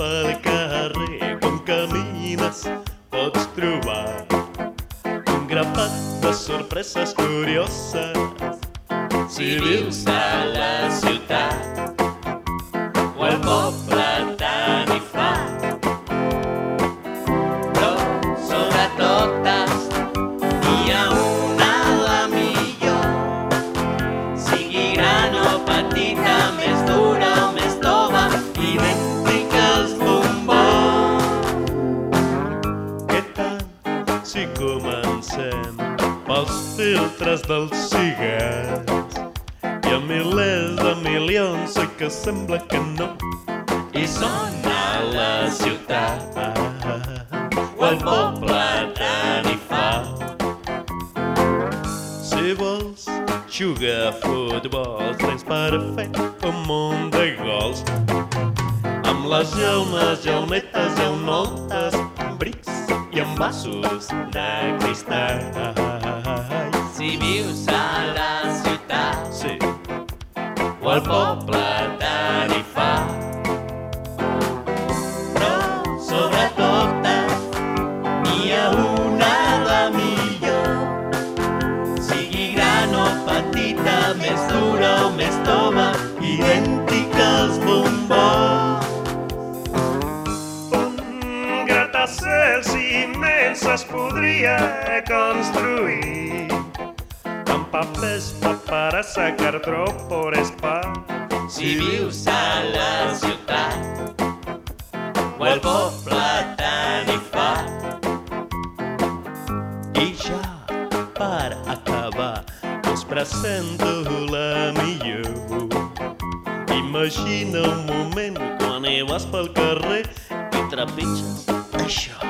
per carrer quan camines pots trobar un grapat de sorpreses curioses si vius a la ciutat comencem pels filtres dels cigars? Hi ha milers de milions i que sembla que no. I són a la ciutat o al poble tant hi fa. Si vols jugar a futbol tens per fer un munt de gols. Amb les jaumes, jaumetes, jaunoltes, brics i envasos de cristall. Si vius a la ciutat Sí, o al poble n'hi ha una millor. Sigui gran o petita, més dura o més tova, idèntica als bombons. Podria construir amb papers, paperassa, cartró, por spa. Si vius a la ciutat o al poble tant hi fa. I ja, per acabar, us presento la millor. Imagina un moment quan hi vas pel carrer i trepitges això.